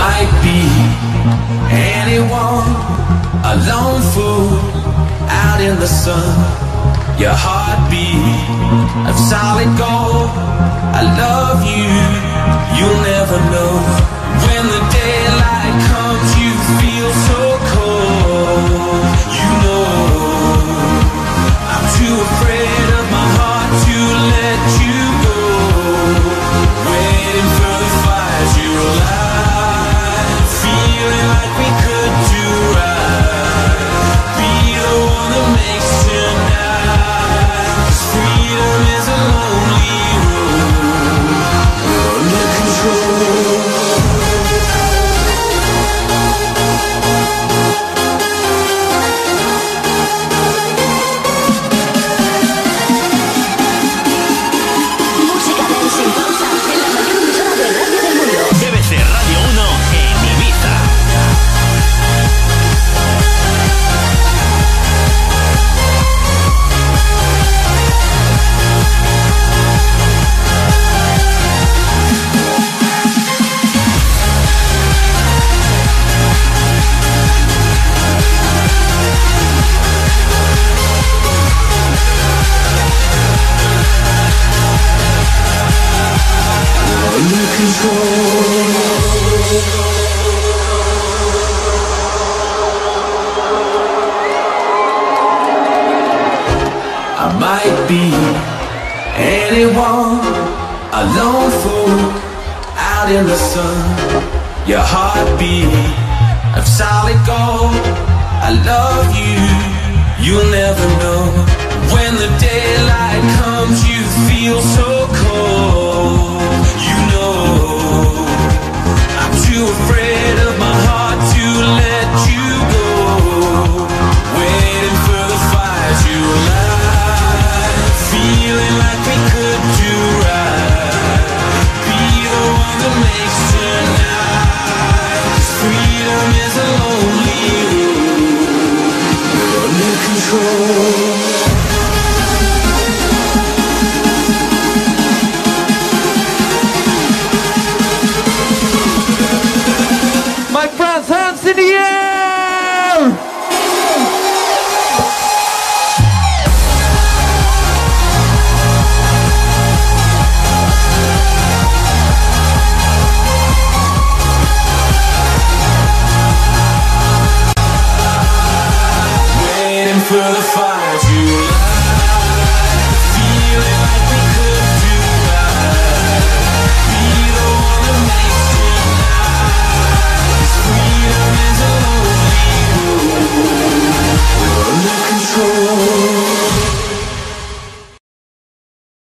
might be anyone, a lone fool out in the sun. Your heartbeat of solid gold. I love you, you'll never know. When the daylight comes, you feel so cold. You know, I'm too afraid of my heart to let you go. Waiting for the fires you light. I might be anyone, a lone fool out in the sun. Your heartbeat